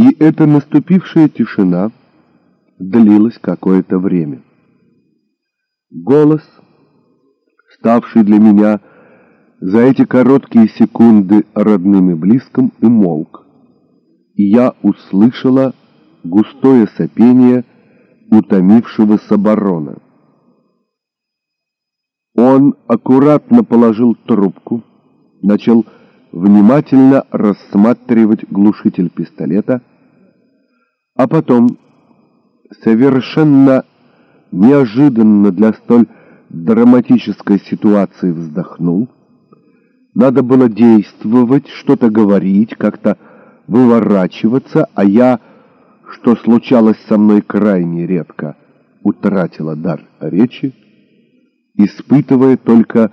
И эта наступившая тишина длилась какое-то время. Голос, ставший для меня за эти короткие секунды родным и близким, и молк, и я услышала густое сопение утомившегося барона. Он аккуратно положил трубку, начал внимательно рассматривать глушитель пистолета, а потом совершенно неожиданно для столь драматической ситуации вздохнул. Надо было действовать, что-то говорить, как-то выворачиваться, а я, что случалось со мной крайне редко, утратила дар речи, испытывая только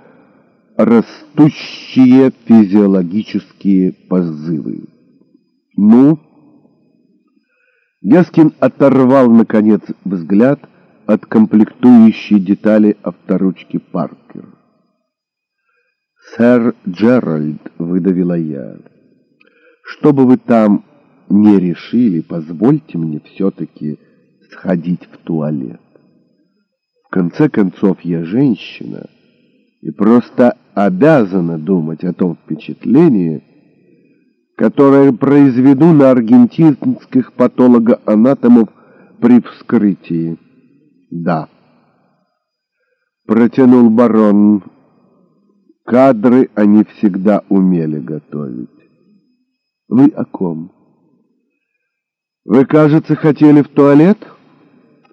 растущие физиологические позывы. Ну, Яскин оторвал, наконец, взгляд от комплектующей детали авторучки Паркер. «Сэр Джеральд», — выдавила я, — «что бы вы там не решили, позвольте мне все-таки сходить в туалет. В конце концов, я женщина» и просто обязана думать о том впечатлении, которое произведу на аргентинских патологоанатомов при вскрытии. Да. Протянул барон. Кадры они всегда умели готовить. Вы о ком? Вы, кажется, хотели в туалет?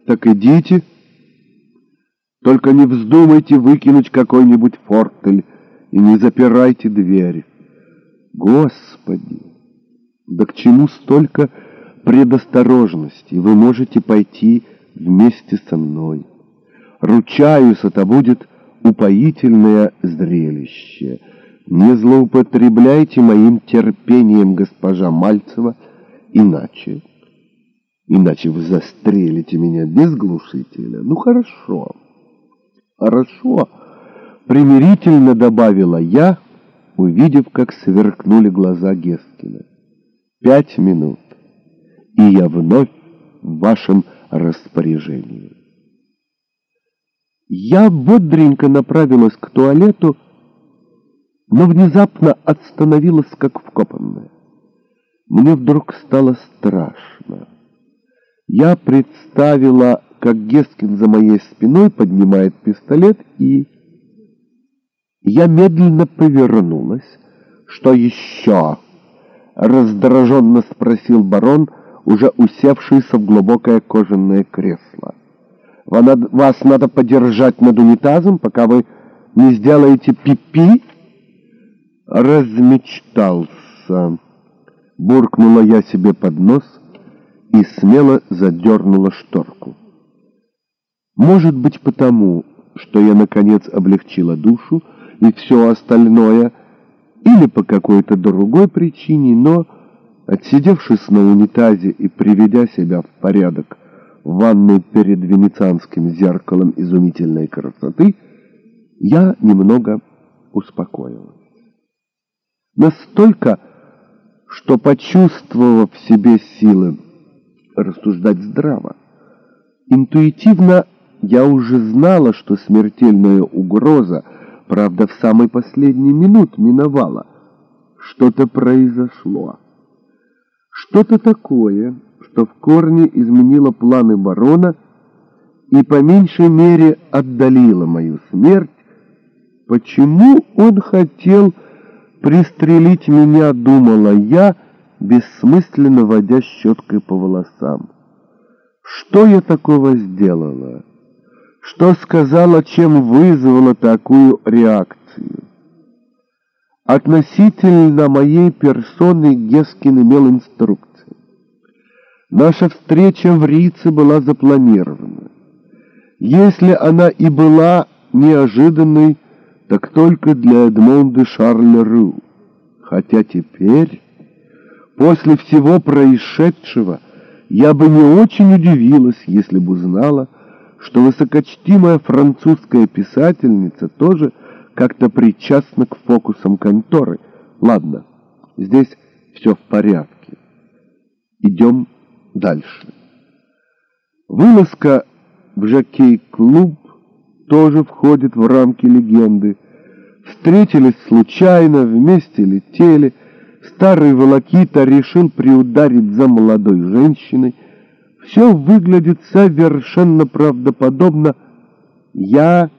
Так идите. Только не вздумайте выкинуть какой-нибудь фортель и не запирайте дверь. Господи! Да к чему столько предосторожности? Вы можете пойти вместе со мной. Ручаюсь, это будет упоительное зрелище. Не злоупотребляйте моим терпением, госпожа Мальцева, иначе... Иначе вы застрелите меня без глушителя. Ну, хорошо. «Хорошо», — примирительно добавила я, увидев, как сверкнули глаза Гескина. «Пять минут, и я вновь в вашем распоряжении». Я бодренько направилась к туалету, но внезапно остановилась, как вкопанная. Мне вдруг стало страшно. Я представила как Гескин за моей спиной поднимает пистолет и... Я медленно повернулась. «Что еще?» — раздраженно спросил барон, уже усевшийся в глубокое кожаное кресло. «Вас надо подержать над унитазом, пока вы не сделаете пипи?» «Размечтался», — буркнула я себе под нос и смело задернула шторку. Может быть потому, что я, наконец, облегчила душу и все остальное, или по какой-то другой причине, но, отсидевшись на унитазе и приведя себя в порядок в ванной перед венецианским зеркалом изумительной красоты, я немного успокоилась. Настолько, что, почувствовав в себе силы рассуждать здраво, интуитивно я уже знала, что смертельная угроза, правда, в самый последний минут миновала. Что-то произошло. Что-то такое, что в корне изменило планы барона и по меньшей мере отдалило мою смерть. Почему он хотел пристрелить меня, думала я, бессмысленно водя щеткой по волосам. Что я такого сделала? Что сказала, чем вызвала такую реакцию. Относительно моей персоны Гескин имел инструкции. Наша встреча в Рице была запланирована. Если она и была неожиданной, так только для Эдмонда Шарля Ру. Хотя теперь, после всего происшедшего, я бы не очень удивилась, если бы узнала, что высокочтимая французская писательница тоже как-то причастна к фокусам конторы. Ладно, здесь все в порядке. Идем дальше. Вылазка в жокей-клуб тоже входит в рамки легенды. Встретились случайно, вместе летели. Старый волокита решил приударить за молодой женщиной. Все выглядит совершенно правдоподобно. Я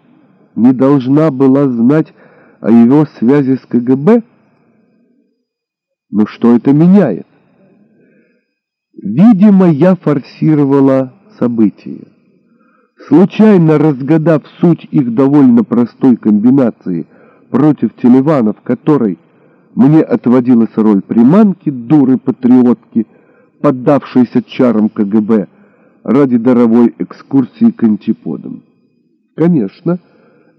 не должна была знать о его связи с КГБ? Но что это меняет? Видимо, я форсировала события. Случайно разгадав суть их довольно простой комбинации против Телевана, в которой мне отводилась роль приманки, дуры-патриотки, поддавшейся чарам КГБ ради даровой экскурсии к антиподам. Конечно,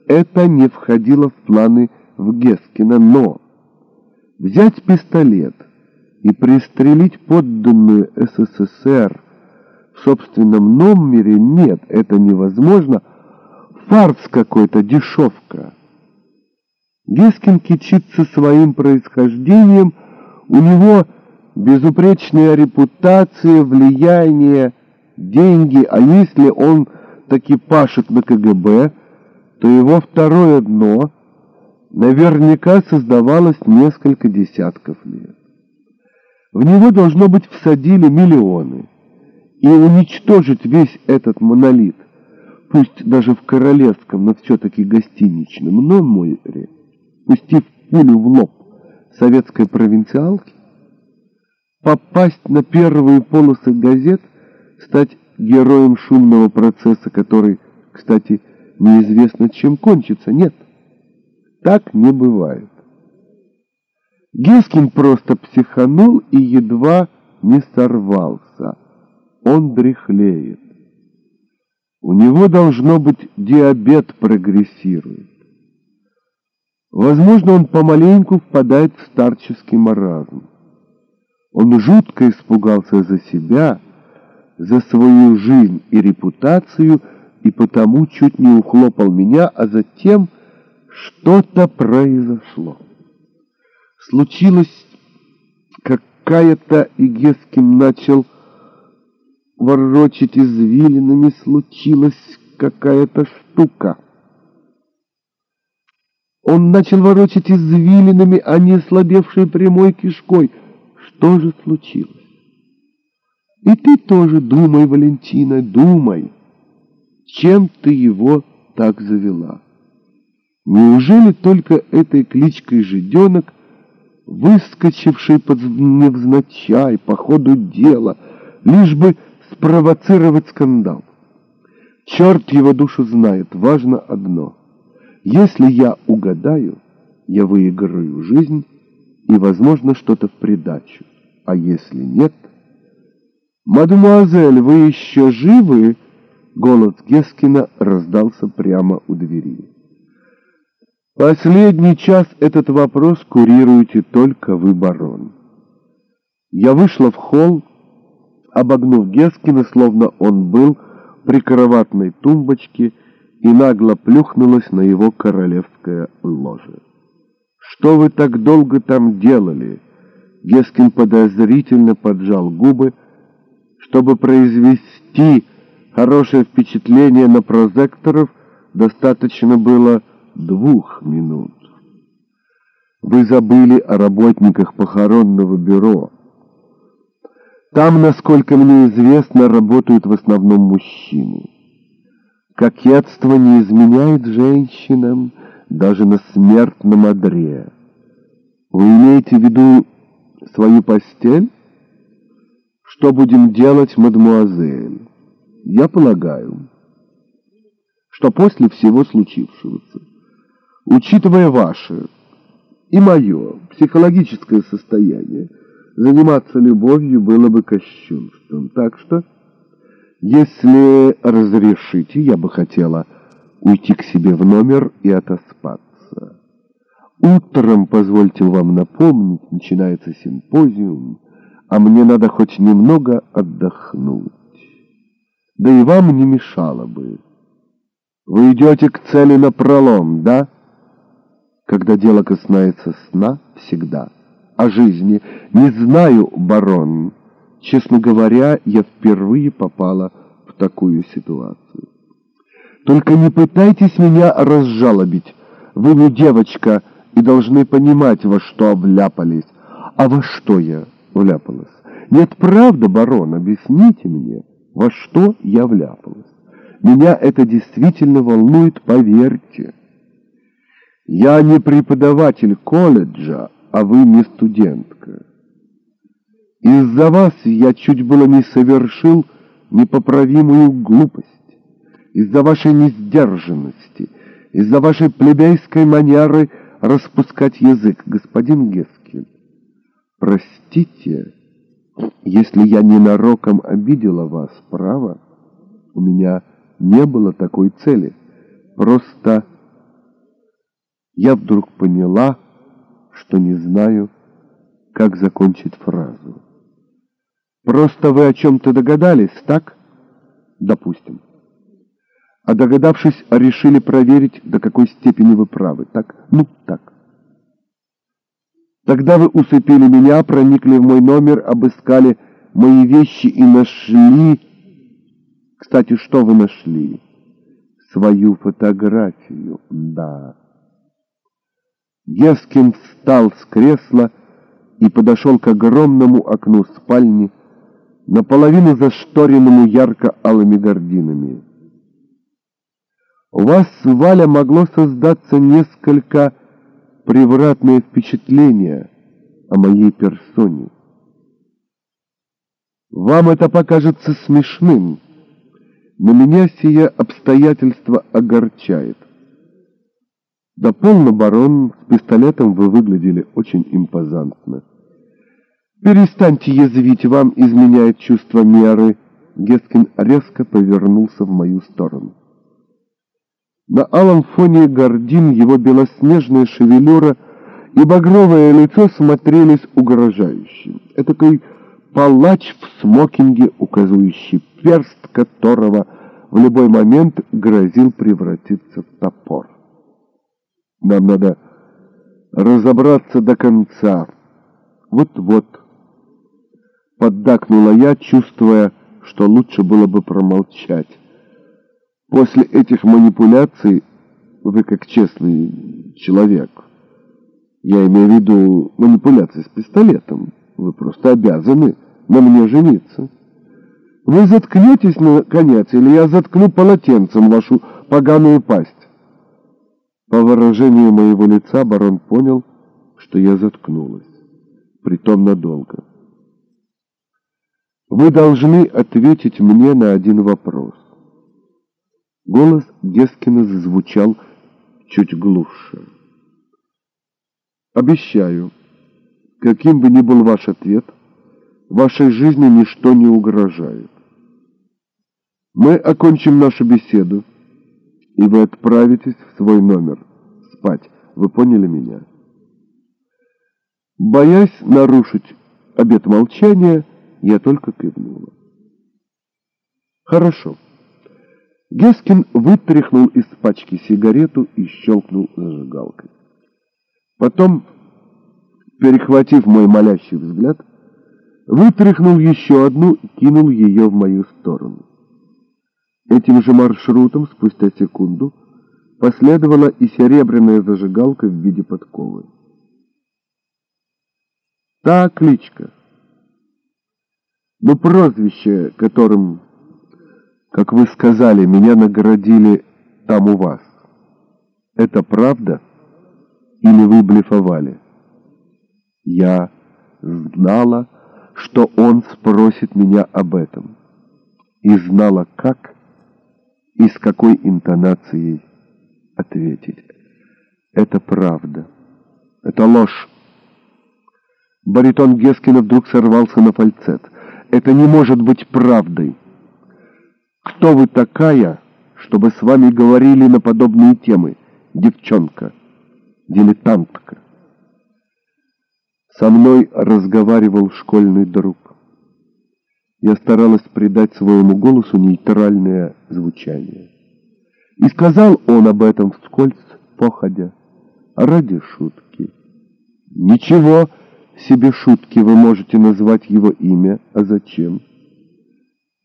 это не входило в планы в Гескина, но взять пистолет и пристрелить подданную СССР в собственном номере нет, это невозможно. Фарс какой-то, дешевка. Гескин кичится своим происхождением, у него безупречная репутация, влияние, деньги, а если он таки пашет на КГБ, то его второе дно наверняка создавалось несколько десятков лет. В него, должно быть, всадили миллионы. И уничтожить весь этот монолит, пусть даже в королевском, но все-таки гостиничном номере, пустив пулю в лоб советской провинциалки, попасть на первые полосы газет, стать героем шумного процесса, который, кстати, неизвестно чем кончится. Нет, так не бывает. Гескин просто психанул и едва не сорвался. Он дряхлеет. У него, должно быть, диабет прогрессирует. Возможно, он помаленьку впадает в старческий маразм. Он жутко испугался за себя, за свою жизнь и репутацию, и потому чуть не ухлопал меня, а затем что-то произошло. Случилось какая-то, и Гескин начал ворочать извилинами, случилась какая-то штука. Он начал ворочать извилинами, а не ослабевшей прямой кишкой. Что же случилось? И ты тоже думай, Валентина, думай, чем ты его так завела. Неужели только этой кличкой жиденок, выскочивший под невзначай по ходу дела, лишь бы спровоцировать скандал? Черт его душу знает, важно одно. Если я угадаю, я выиграю жизнь и, возможно, что-то в придачу. А если нет... «Мадемуазель, вы еще живы?» Голос Гескина раздался прямо у двери. Последний час этот вопрос курируете только вы, барон. Я вышла в холл, обогнув Гескина, словно он был при кроватной тумбочке, и нагло плюхнулась на его королевское ложе. «Что вы так долго там делали?» Гескин подозрительно поджал губы, чтобы произвести хорошее впечатление на прозекторов, достаточно было двух минут. Вы забыли о работниках похоронного бюро. Там, насколько мне известно, работают в основном мужчины. Кокетство не изменяет женщинам даже на смертном одре. Вы имеете в виду свою постель? Что будем делать, мадемуазель? Я полагаю, что после всего случившегося Учитывая ваше и мое психологическое состояние, заниматься любовью было бы кощунством. Так что, если разрешите, я бы хотела уйти к себе в номер и отоспаться. Утром, позвольте вам напомнить, начинается симпозиум, а мне надо хоть немного отдохнуть. Да и вам не мешало бы. Вы идете к цели напролом, да? когда дело касается сна, всегда. О жизни не знаю, барон, честно говоря, я впервые попала в такую ситуацию. Только не пытайтесь меня разжалобить. Вы не девочка и должны понимать, во что вляпались. А во что я вляпалась? Нет, правда, барон, объясните мне, во что я вляпалась. Меня это действительно волнует, поверьте. Я не преподаватель колледжа, а вы не студентка. Из-за вас я чуть было не совершил непоправимую глупость. Из-за вашей несдержанности, из-за вашей плебейской манеры распускать язык, господин Гескин. Простите, если я ненароком обидела вас, право, у меня не было такой цели. Просто я вдруг поняла, что не знаю, как закончить фразу. Просто вы о чем-то догадались, так? Допустим. А догадавшись, решили проверить, до какой степени вы правы, так? Ну, так. Тогда вы усыпили меня, проникли в мой номер, обыскали мои вещи и нашли... Кстати, что вы нашли? Свою фотографию, да. Гескин встал с кресла и подошел к огромному окну спальни, наполовину зашторенному ярко-алыми гординами. У вас, Валя, могло создаться несколько превратное впечатление о моей персоне. Вам это покажется смешным, но меня сие обстоятельство огорчает. Да полно, барон, с пистолетом вы выглядели очень импозантно. Перестаньте язвить, вам изменяет чувство меры. Гескин резко повернулся в мою сторону. На алом фоне гордин его белоснежная шевелюра и багровое лицо смотрелись угрожающе. Этакой палач в смокинге, указывающий перст которого в любой момент грозил превратиться в топор. Нам надо разобраться до конца. Вот-вот. Поддакнула я, чувствуя, что лучше было бы промолчать. После этих манипуляций вы как честный человек. Я имею в виду манипуляции с пистолетом. Вы просто обязаны на мне жениться. Вы заткнетесь, наконец, или я заткну полотенцем вашу поганую пасть. По выражению моего лица барон понял, что я заткнулась, притом надолго. Вы должны ответить мне на один вопрос. Голос Гескина зазвучал чуть глуше. Обещаю, каким бы ни был ваш ответ, вашей жизни ничто не угрожает. Мы окончим нашу беседу, и вы отправитесь в свой номер спать. Вы поняли меня? Боясь нарушить обет молчания, я только кивнула. Хорошо. Гескин вытряхнул из пачки сигарету и щелкнул зажигалкой. Потом, перехватив мой молящий взгляд, вытряхнул еще одну и кинул ее в мою сторону. Этим же маршрутом, спустя секунду, последовала и серебряная зажигалка в виде подковы. Та кличка, но прозвище, которым как вы сказали, меня наградили там у вас. Это правда? Или вы блефовали? Я знала, что он спросит меня об этом. И знала, как и с какой интонацией ответить. Это правда. Это ложь. Баритон Гескина вдруг сорвался на фальцет. Это не может быть правдой. Кто вы такая, чтобы с вами говорили на подобные темы, девчонка, дилетантка? Со мной разговаривал школьный друг. Я старалась придать своему голосу нейтральное звучание. И сказал он об этом вскользь, походя, ради шутки. Ничего себе шутки вы можете назвать его имя, а зачем?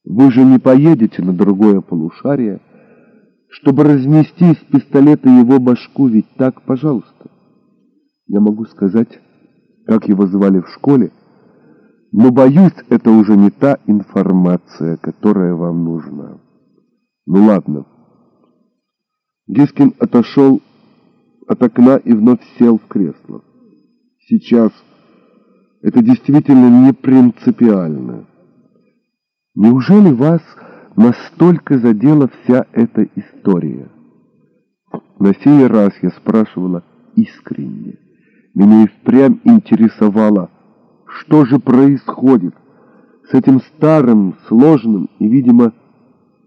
Вы же не поедете на другое полушарие, чтобы разнести из пистолета его башку, ведь так, пожалуйста. Я могу сказать, как его звали в школе, но, боюсь, это уже не та информация, которая вам нужна. Ну ладно. Дискин отошел от окна и вновь сел в кресло. Сейчас это действительно не принципиально. Неужели вас настолько задела вся эта история? На сей раз я спрашивала искренне. Меня и впрямь интересовало, что же происходит с этим старым, сложным и, видимо,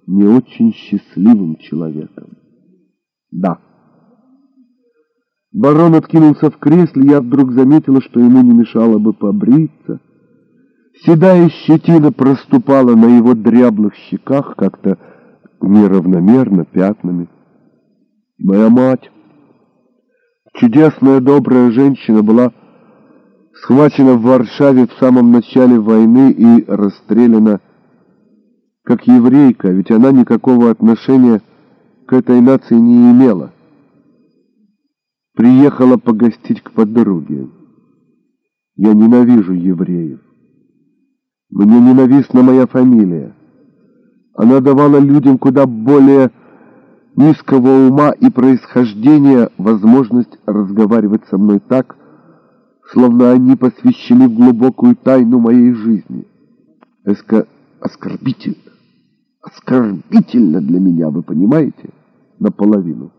не очень счастливым человеком. Да. Барон откинулся в кресле, я вдруг заметила, что ему не мешало бы побриться, Седая щетина проступала на его дряблых щеках как-то неравномерно пятнами. Моя мать, чудесная добрая женщина, была схвачена в Варшаве в самом начале войны и расстреляна как еврейка, ведь она никакого отношения к этой нации не имела. Приехала погостить к подруге. Я ненавижу евреев. Мне ненавистна моя фамилия. Она давала людям куда более низкого ума и происхождения возможность разговаривать со мной так, словно они посвящены в глубокую тайну моей жизни. Эска оскорбительно, оскорбительно для меня, вы понимаете? Наполовину.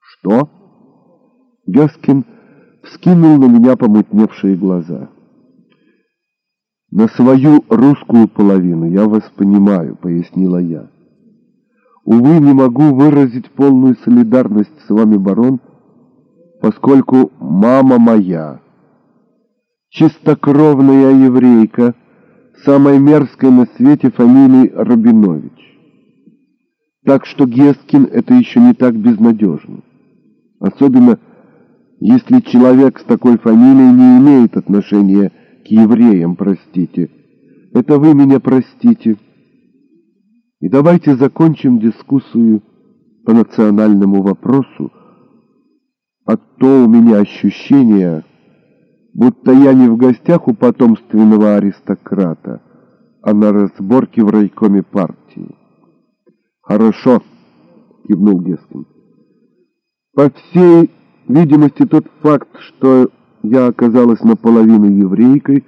Что? Гескин вскинул на меня помутневшие глаза. «На свою русскую половину я вас понимаю», — пояснила я. «Увы, не могу выразить полную солидарность с вами, барон, поскольку мама моя, чистокровная еврейка, самой мерзкой на свете фамилии Рабинович. Так что Гескин — это еще не так безнадежно. Особенно, если человек с такой фамилией не имеет отношения к евреям, простите. Это вы меня простите. И давайте закончим дискуссию по национальному вопросу, а то у меня ощущение, будто я не в гостях у потомственного аристократа, а на разборке в райкоме партии. «Хорошо», — кивнул Гескин. «По всей видимости, тот факт, что я оказалась наполовину еврейкой,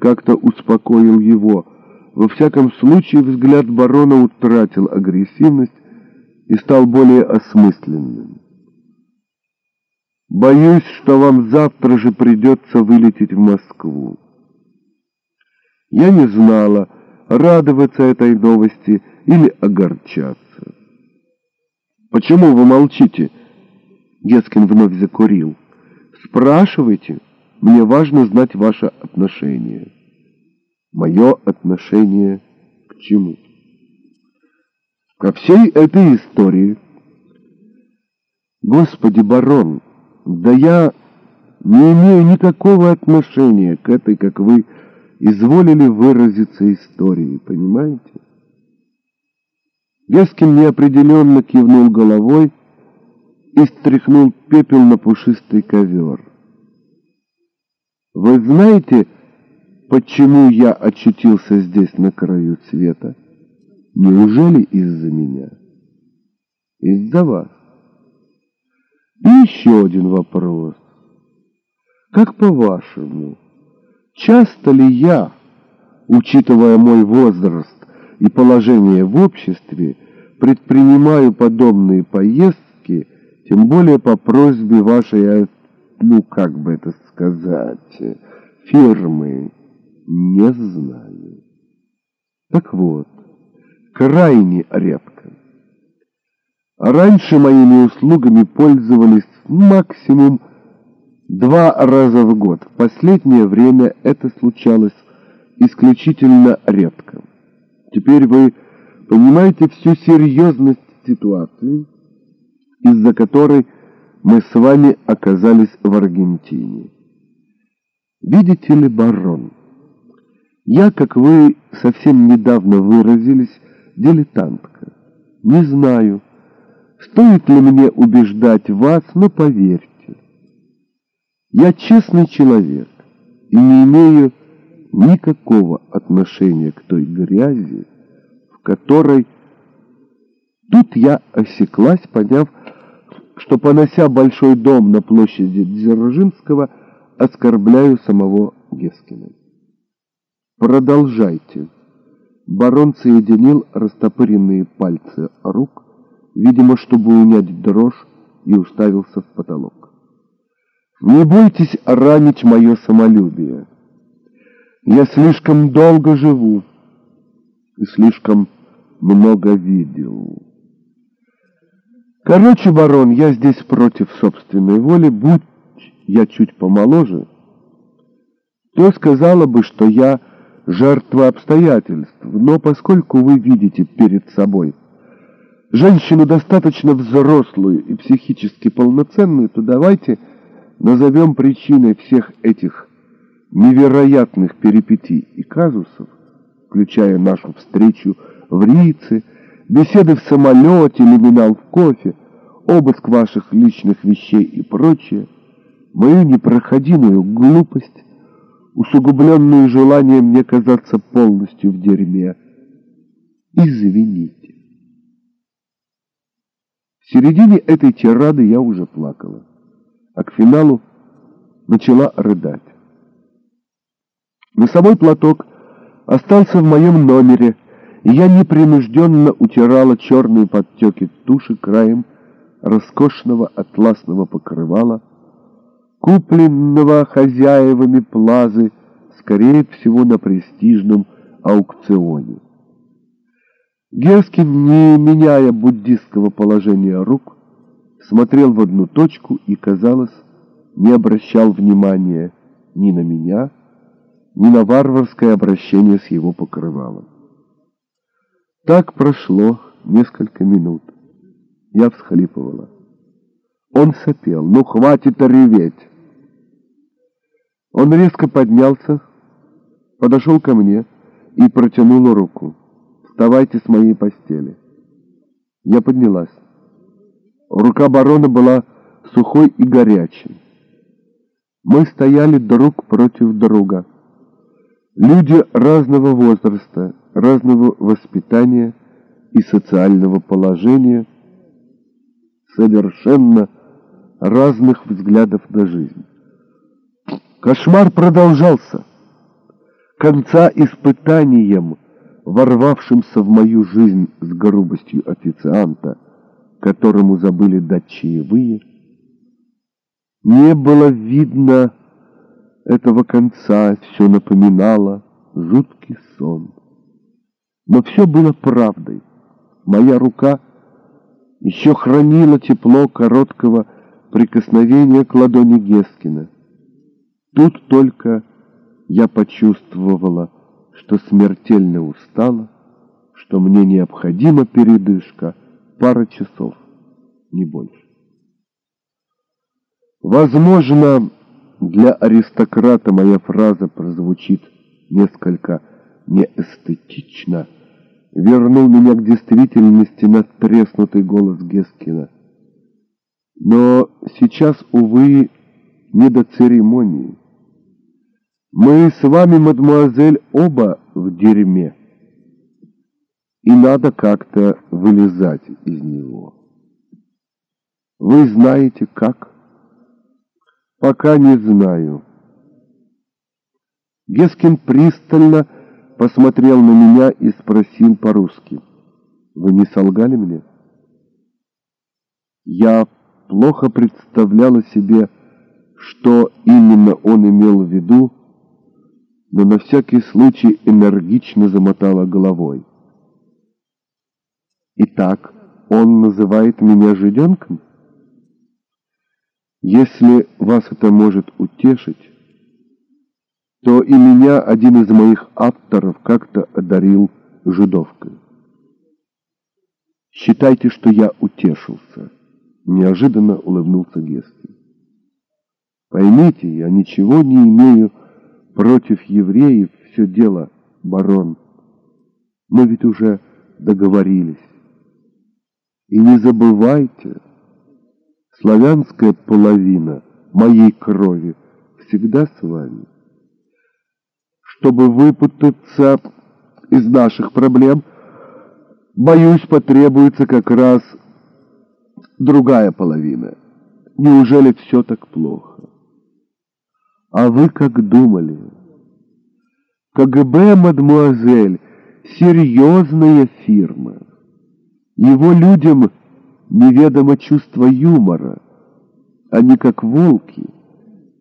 как-то успокоил его. Во всяком случае, взгляд барона утратил агрессивность и стал более осмысленным. «Боюсь, что вам завтра же придется вылететь в Москву». Я не знала, радоваться этой новости или огорчаться. «Почему вы молчите?» Гескин вновь закурил. Спрашивайте, мне важно знать ваше отношение. Мое отношение к чему? Ко всей этой истории. Господи, барон, да я не имею никакого отношения к этой, как вы изволили выразиться, истории, понимаете? Гескин неопределенно кивнул головой, и стряхнул пепел на пушистый ковер. Вы знаете, почему я очутился здесь на краю света? Неужели из-за меня? Из-за вас. И еще один вопрос. Как по-вашему, часто ли я, учитывая мой возраст и положение в обществе, предпринимаю подобные поездки тем более по просьбе вашей, ну, как бы это сказать, фирмы, не знаю. Так вот, крайне редко. Раньше моими услугами пользовались максимум два раза в год. В последнее время это случалось исключительно редко. Теперь вы понимаете всю серьезность ситуации, из-за которой мы с вами оказались в Аргентине. Видите ли, барон, я, как вы совсем недавно выразились, дилетантка. Не знаю, стоит ли мне убеждать вас, но поверьте, я честный человек и не имею никакого отношения к той грязи, в которой... Тут я осеклась, поняв, что, понося большой дом на площади Дзержинского, оскорбляю самого Гескина. Продолжайте. Барон соединил растопыренные пальцы рук, видимо, чтобы унять дрожь, и уставился в потолок. Не бойтесь ранить мое самолюбие. Я слишком долго живу и слишком много видел. Короче, барон, я здесь против собственной воли, будь я чуть помоложе, то сказала бы, что я жертва обстоятельств, но поскольку вы видите перед собой женщину достаточно взрослую и психически полноценную, то давайте назовем причиной всех этих невероятных перипетий и казусов, включая нашу встречу в Рице, беседы в самолете, лиминал в кофе, обыск ваших личных вещей и прочее, мою непроходимую глупость, усугубленную желанием мне казаться полностью в дерьме. Извините. В середине этой тирады я уже плакала, а к финалу начала рыдать. Носовой платок остался в моем номере, и я непринужденно утирала черные подтеки туши краем роскошного атласного покрывала, купленного хозяевами плазы, скорее всего, на престижном аукционе. Герскин, не меняя буддистского положения рук, смотрел в одну точку и, казалось, не обращал внимания ни на меня, ни на варварское обращение с его покрывалом. Так прошло несколько минут. Я всхлипывала. Он сопел. «Ну, хватит реветь!» Он резко поднялся, подошел ко мне и протянул руку. «Вставайте с моей постели». Я поднялась. Рука барона была сухой и горячей. Мы стояли друг против друга. Люди разного возраста, разного воспитания и социального положения – совершенно разных взглядов на жизнь. Кошмар продолжался. Конца испытанием, ворвавшимся в мою жизнь с грубостью официанта, которому забыли дать чаевые, не было видно этого конца, все напоминало жуткий сон. Но все было правдой. Моя рука — еще хранило тепло короткого прикосновения к ладони Гескина. Тут только я почувствовала, что смертельно устала, что мне необходима передышка, пара часов, не больше. Возможно, для аристократа моя фраза прозвучит несколько неэстетично, вернул меня к действительности надтреснутый голос Гескина. Но сейчас, увы, не до церемонии. Мы с вами, мадемуазель, оба в дерьме. И надо как-то вылезать из него. Вы знаете как? Пока не знаю. Гескин пристально посмотрел на меня и спросил по-русски. «Вы не солгали мне?» Я плохо представляла себе, что именно он имел в виду, но на всякий случай энергично замотала головой. «Итак, он называет меня жиденком?» «Если вас это может утешить, то и меня один из моих авторов как-то одарил жидовкой. Считайте, что я утешился. Неожиданно улыбнулся Гески. Поймите, я ничего не имею Против евреев все дело, барон. Мы ведь уже договорились. И не забывайте, славянская половина моей крови всегда с вами. Чтобы выпутаться из наших проблем, боюсь, потребуется как раз другая половина. Неужели все так плохо? А вы как думали? КГБ, мадмуазель, серьезная фирма. Его людям неведомо чувство юмора. Они как волки,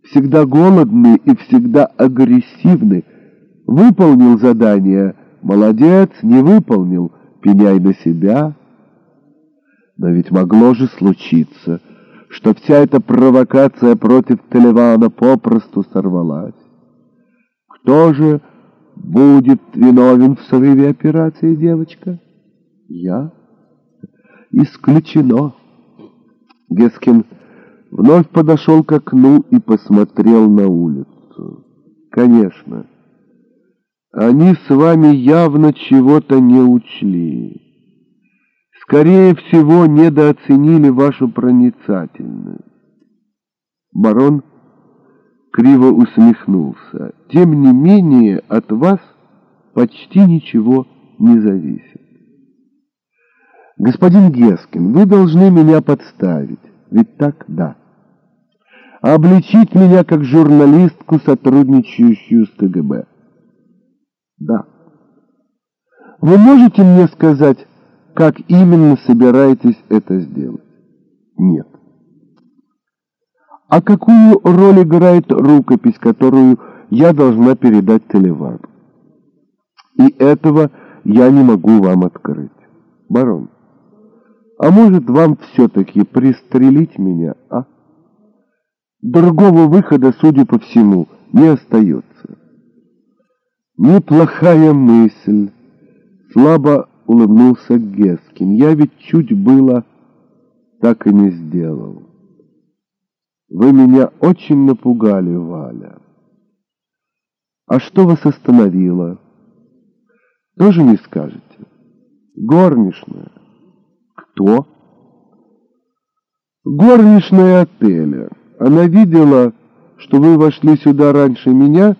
всегда голодны и всегда агрессивны. Выполнил задание, молодец, не выполнил, пеняй на себя. Но ведь могло же случиться, что вся эта провокация против Телевана попросту сорвалась. Кто же будет виновен в срыве операции, девочка? Я? Исключено. Гескин вновь подошел к окну и посмотрел на улицу. Конечно, они с вами явно чего-то не учли. Скорее всего, недооценили вашу проницательность. Барон криво усмехнулся. Тем не менее, от вас почти ничего не зависит. Господин Гескин, вы должны меня подставить. Ведь так, да. Обличить меня как журналистку, сотрудничающую с КГБ. Да. Вы можете мне сказать, как именно собираетесь это сделать? Нет. А какую роль играет рукопись, которую я должна передать Телевану? И этого я не могу вам открыть. Барон, а может вам все-таки пристрелить меня, а? Другого выхода, судя по всему, не остается. Неплохая мысль. Слабо улыбнулся Гескин. Я ведь чуть было так и не сделал. Вы меня очень напугали, Валя. А что вас остановило? Тоже не скажете? Горничная. Кто? Горничная отеля. Она видела, что вы вошли сюда раньше меня,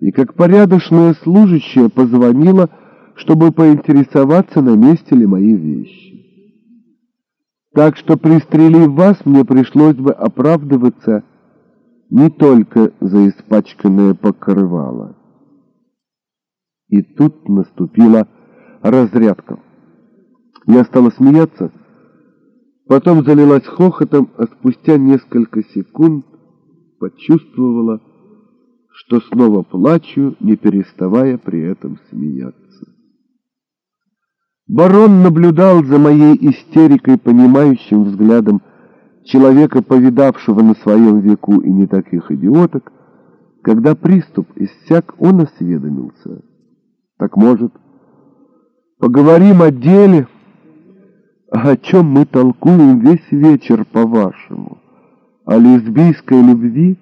и как порядочная служащая позвонила, чтобы поинтересоваться, на месте ли мои вещи. Так что, пристрелив вас, мне пришлось бы оправдываться не только за испачканное покрывало. И тут наступила разрядка. Я стала смеяться, потом залилась хохотом, а спустя несколько секунд почувствовала, что снова плачу, не переставая при этом смеяться. Барон наблюдал за моей истерикой понимающим взглядом человека, повидавшего на своем веку и не таких идиоток, когда приступ иссяк, он осведомился. Так может, поговорим о деле, о чем мы толкуем весь вечер, по-вашему? О лесбийской любви?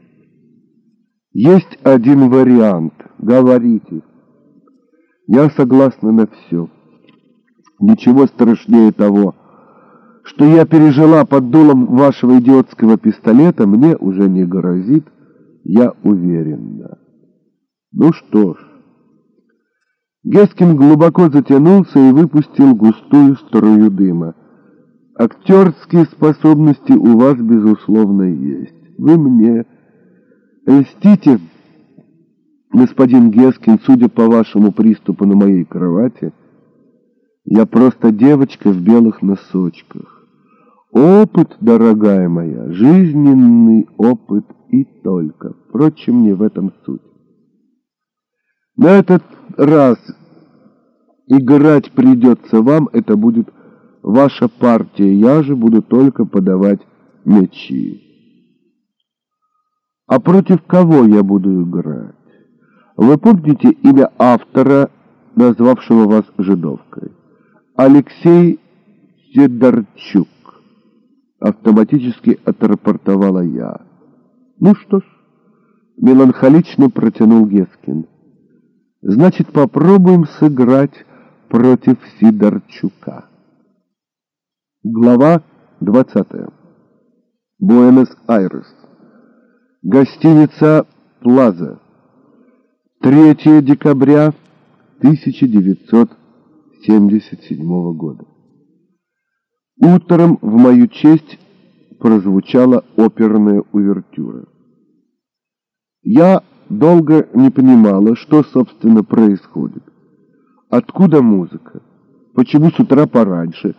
Есть один вариант. Говорите. Я согласна на все. Ничего страшнее того, что я пережила под дулом вашего идиотского пистолета, мне уже не грозит, я уверена. Ну что ж. Гескин глубоко затянулся и выпустил густую струю дыма. Актерские способности у вас, безусловно, есть. Вы мне льстите, господин Гескин, судя по вашему приступу на моей кровати, я просто девочка в белых носочках. Опыт, дорогая моя, жизненный опыт и только. Впрочем, не в этом суть. На этот раз играть придется вам, это будет ваша партия, я же буду только подавать мячи. А против кого я буду играть? Вы помните имя автора, назвавшего вас жидовкой? Алексей Седорчук. Автоматически отрапортовала я. Ну что ж, Меланхолично протянул Гескин. Значит, попробуем сыграть против Сидорчука. Глава 20. Буэнос-Айрес. Гостиница «Плаза». 3 декабря 1977 года. Утром в мою честь прозвучала оперная увертюра. Я долго не понимала, что, собственно, происходит. Откуда музыка? Почему с утра пораньше?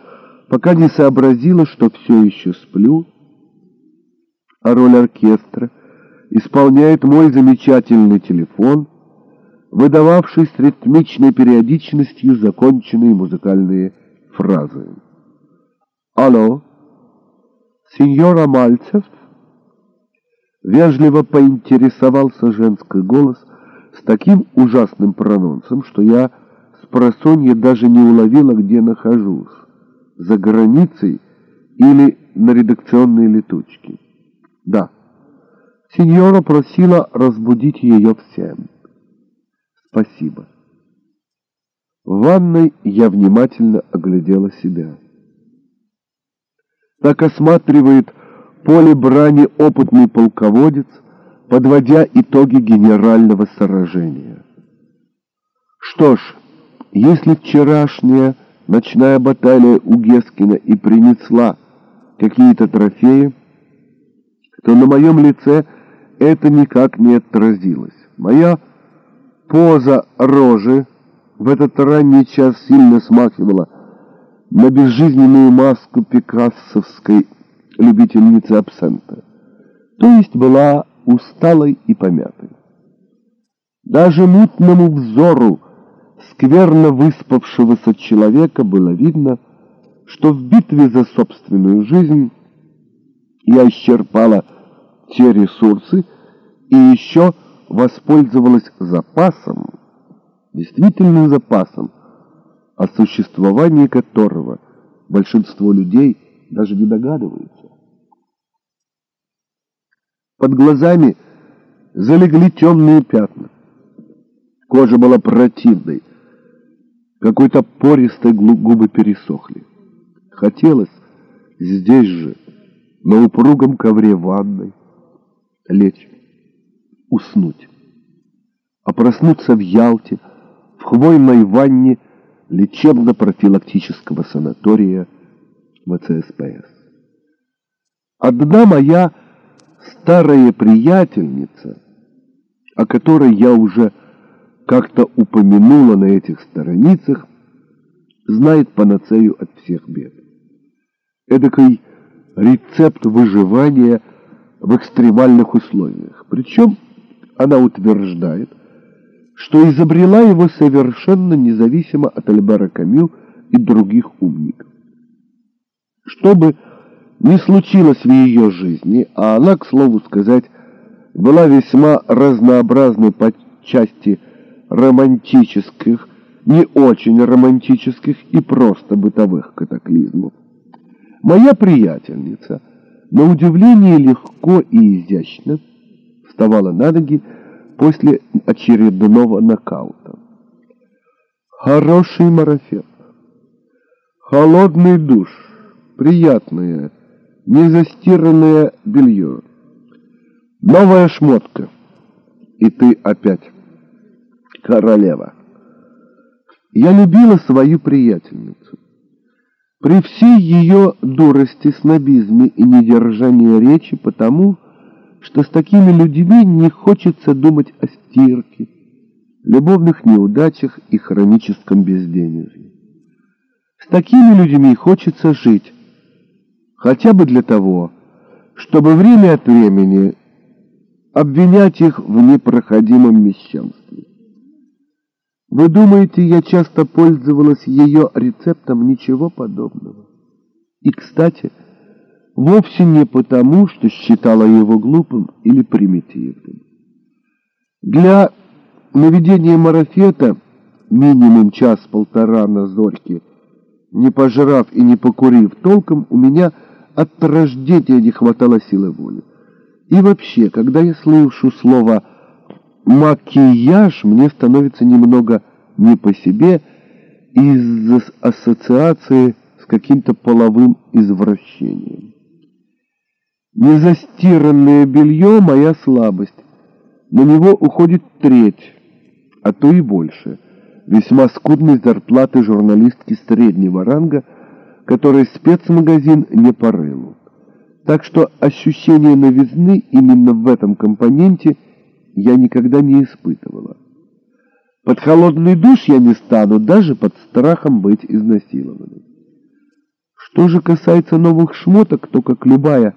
Пока не сообразила, что все еще сплю, а роль оркестра исполняет мой замечательный телефон, выдававший с ритмичной периодичностью законченные музыкальные фразы. «Алло, сеньора Мальцев?» Вежливо поинтересовался женский голос с таким ужасным прононсом, что я с просонья даже не уловила, где нахожусь, за границей или на редакционной летучке. Да, сеньора просила разбудить ее всем. Спасибо. В ванной я внимательно оглядела себя. Так осматривает поле брани опытный полководец, подводя итоги генерального сражения. Что ж, если вчерашняя ночная баталия у Гескина и принесла какие-то трофеи, то на моем лице это никак не отразилось. Моя поза рожи в этот ранний час сильно смахивала на безжизненную маску пикассовской любительницы абсента, то есть была усталой и помятой. Даже мутному взору скверно выспавшегося человека было видно, что в битве за собственную жизнь я исчерпала те ресурсы и еще воспользовалась запасом, действительным запасом, о существовании которого большинство людей даже не догадывается. Под глазами залегли темные пятна. Кожа была противной. Какой-то пористой губы пересохли. Хотелось здесь же, на упругом ковре ванной, лечь, уснуть. А проснуться в Ялте, в хвойной ванне лечебно-профилактического санатория ВЦСПС. Одна моя старая приятельница, о которой я уже как-то упомянула на этих страницах, знает панацею от всех бед. Эдакой рецепт выживания в экстремальных условиях. Причем она утверждает, что изобрела его совершенно независимо от Альбера Камю и других умников. Чтобы не случилось в ее жизни, а она, к слову сказать, была весьма разнообразной по части романтических, не очень романтических и просто бытовых катаклизмов. Моя приятельница, на удивление легко и изящно, вставала на ноги после очередного нокаута. Хороший марафет, холодный душ, приятная, незастиранное белье, новая шмотка, и ты опять королева. Я любила свою приятельницу. При всей ее дурости, снобизме и недержании речи потому, что с такими людьми не хочется думать о стирке, любовных неудачах и хроническом безденежье. С такими людьми хочется жить, хотя бы для того, чтобы время от времени обвинять их в непроходимом мещанстве. Вы думаете, я часто пользовалась ее рецептом? Ничего подобного. И, кстати, вовсе не потому, что считала его глупым или примитивным. Для наведения марафета минимум час-полтора на зорьке, не пожрав и не покурив толком, у меня – от рождения не хватало силы воли. И вообще, когда я слышу слово макияж мне становится немного не по себе из-за ассоциации с каким-то половым извращением. Незастиранное белье — моя слабость. На него уходит треть, а то и больше. Весьма скудной зарплаты журналистки среднего ранга, которой спецмагазин не порылу. Так что ощущение новизны именно в этом компоненте я никогда не испытывала. Под холодный душ я не стану, даже под страхом быть изнасилованной. Что же касается новых шмоток, то, как любая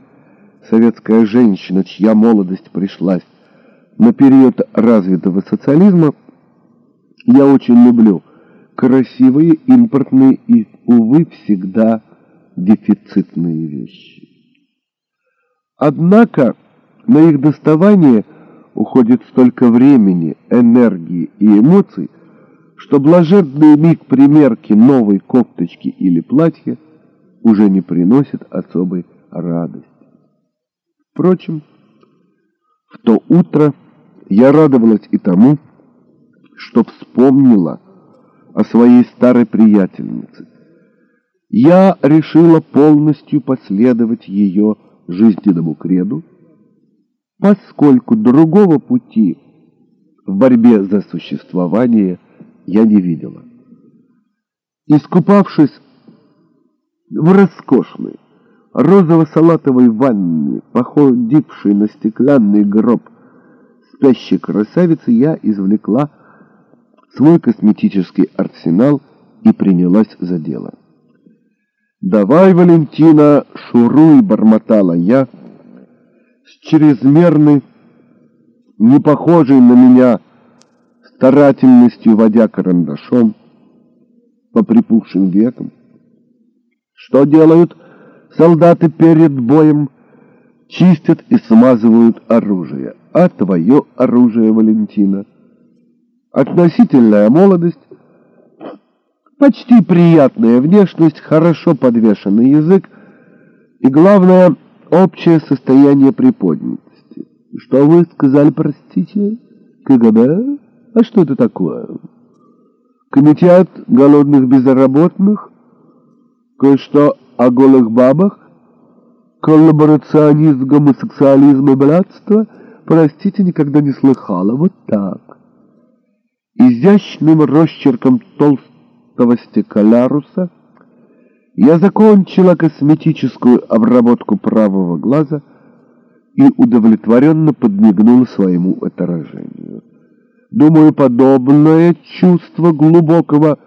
советская женщина, чья молодость пришлась на период развитого социализма, я очень люблю красивые, импортные и, увы, всегда дефицитные вещи. Однако на их доставание уходит столько времени, энергии и эмоций, что блаженный миг примерки новой кофточки или платья уже не приносит особой радости. Впрочем, в то утро я радовалась и тому, что вспомнила о своей старой приятельнице. Я решила полностью последовать ее жизненному креду, поскольку другого пути в борьбе за существование я не видела. Искупавшись в роскошной розово-салатовой ванне, походившей на стеклянный гроб спящей красавицы, я извлекла свой косметический арсенал и принялась за дело. «Давай, Валентина, шуруй!» — бормотала я, с чрезмерной, не похожей на меня, старательностью водя карандашом по припухшим векам. Что делают солдаты перед боем? Чистят и смазывают оружие. А твое оружие, Валентина? Относительная молодость, Почти приятная внешность, хорошо подвешенный язык и, главное, общее состояние приподнятости. Что вы сказали, простите? КГБ? А что это такое? Комитет голодных безработных? Кое-что о голых бабах? Коллаборационист, гомосексуализм и братство? Простите, никогда не слыхала. Вот так. Изящным росчерком толстого стеколяруса, я закончила косметическую обработку правого глаза и удовлетворенно подмигнула своему отражению. Думаю, подобное чувство глубокого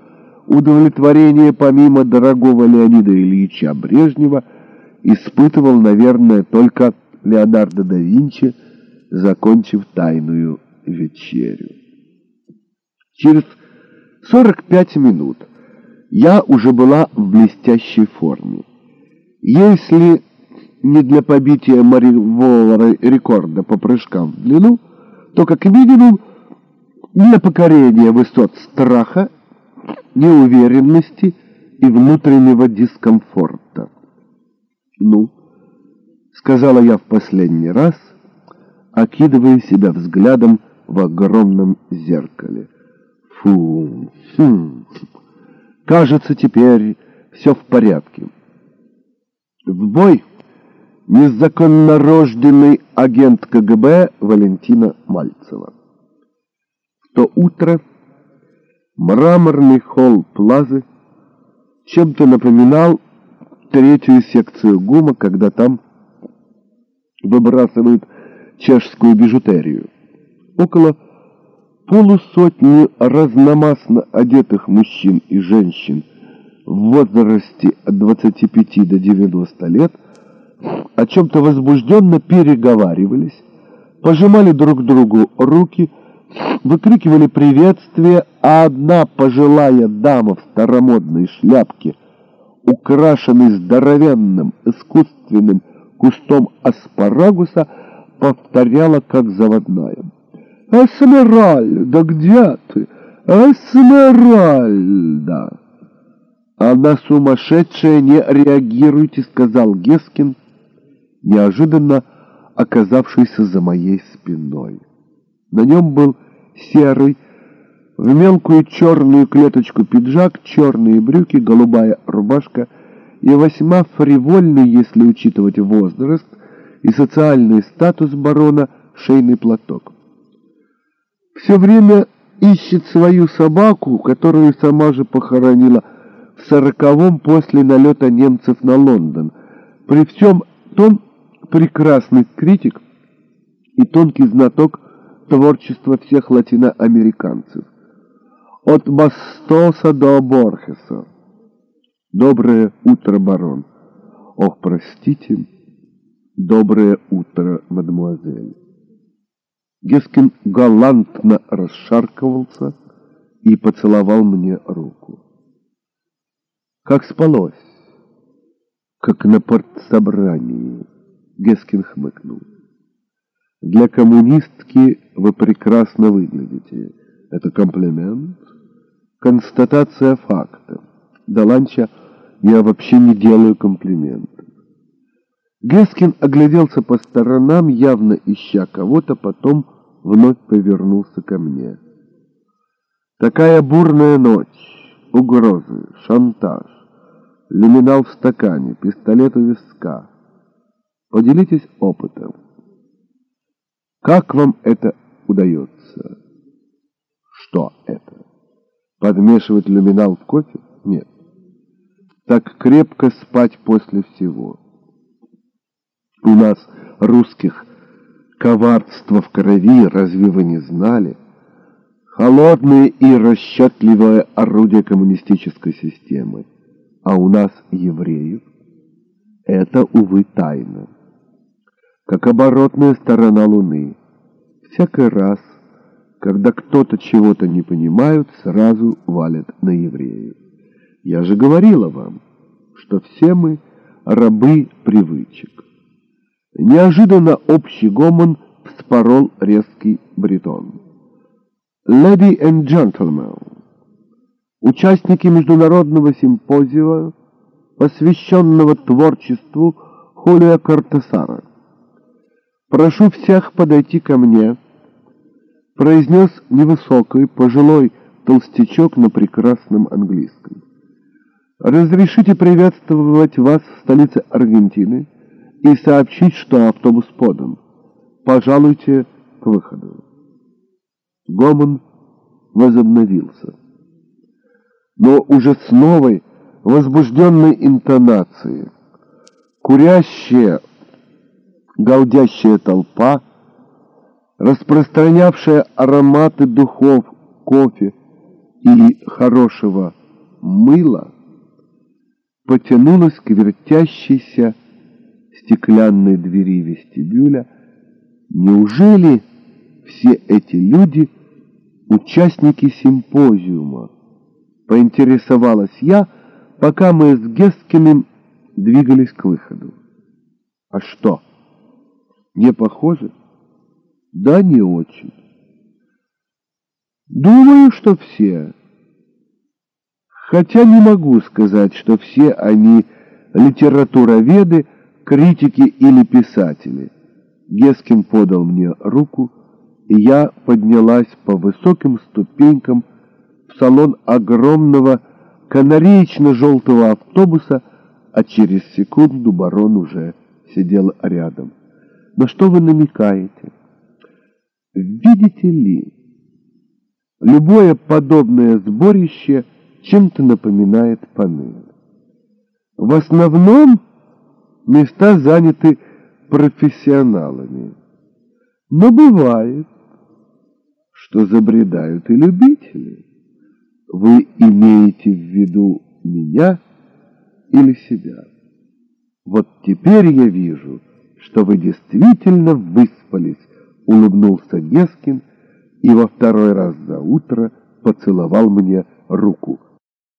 удовлетворения помимо дорогого Леонида Ильича Брежнева испытывал, наверное, только Леонардо да Винчи, закончив тайную вечерю. Через 45 минут я уже была в блестящей форме. Если не для побития моревого рекорда по прыжкам в длину, то как минимум для покорения высот страха, неуверенности и внутреннего дискомфорта. «Ну», — сказала я в последний раз, окидывая себя взглядом в огромном зеркале. Фу, хм. Кажется, теперь все в порядке. В бой незаконно рожденный агент КГБ Валентина Мальцева. В то утро мраморный холл Плазы чем-то напоминал третью секцию ГУМа, когда там выбрасывают чешскую бижутерию. Около полусотни разномастно одетых мужчин и женщин в возрасте от 25 до 90 лет о чем-то возбужденно переговаривались, пожимали друг другу руки, выкрикивали приветствия, а одна пожилая дама в старомодной шляпке, украшенной здоровенным искусственным кустом аспарагуса, повторяла как заводная. «Эсмеральда, где ты? Эсмеральда!» «Она сумасшедшая, не реагируйте», — сказал Гескин, неожиданно оказавшийся за моей спиной. На нем был серый, в мелкую черную клеточку пиджак, черные брюки, голубая рубашка и весьма фривольный, если учитывать возраст и социальный статус барона, шейный платок. Все время ищет свою собаку, которую сама же похоронила в сороковом после налета немцев на Лондон. При всем том прекрасный критик и тонкий знаток творчества всех латиноамериканцев. От Бастоса до Борхеса. Доброе утро, барон. Ох, простите. Доброе утро, мадемуазель. Гескин галантно расшаркивался и поцеловал мне руку. Как спалось? Как на партсобрании. Гескин хмыкнул. Для коммунистки вы прекрасно выглядите. Это комплимент? Констатация факта. До ланча я вообще не делаю комплиментов. Гескин огляделся по сторонам, явно ища кого-то, потом вновь повернулся ко мне. Такая бурная ночь, угрозы, шантаж, люминал в стакане, пистолет у виска. Поделитесь опытом. Как вам это удается? Что это? Подмешивать люминал в кофе? Нет. Так крепко спать после всего. У нас, русских, коварство в крови, разве вы не знали? Холодное и расчетливое орудие коммунистической системы. А у нас, евреев, это, увы, тайна. Как оборотная сторона Луны. Всякий раз, когда кто-то чего-то не понимает, сразу валят на евреев. Я же говорила вам, что все мы рабы привычек. Неожиданно общий гомон вспорол резкий бритон. «Lady and gentlemen, участники международного симпозиума, посвященного творчеству Хулио Кортесара, прошу всех подойти ко мне», произнес невысокий, пожилой толстячок на прекрасном английском. «Разрешите приветствовать вас в столице Аргентины?» И сообщить, что автобус подан. Пожалуйте к выходу. Гомон возобновился. Но уже с новой, возбужденной интонацией. Курящая, галдящая толпа, распространявшая ароматы духов, кофе или хорошего мыла, потянулась к вертящейся стеклянной двери вестибюля, неужели все эти люди участники симпозиума? Поинтересовалась я, пока мы с Гескиным двигались к выходу. А что, не похоже? Да, не очень. Думаю, что все. Хотя не могу сказать, что все они литературоведы, критики или писатели. Гескин подал мне руку, и я поднялась по высоким ступенькам в салон огромного канареечно-желтого автобуса, а через секунду барон уже сидел рядом. На что вы намекаете? Видите ли, любое подобное сборище чем-то напоминает панель. В основном места заняты профессионалами. Но бывает, что забредают и любители. Вы имеете в виду меня или себя? Вот теперь я вижу, что вы действительно выспались, улыбнулся Гескин и во второй раз за утро поцеловал мне руку.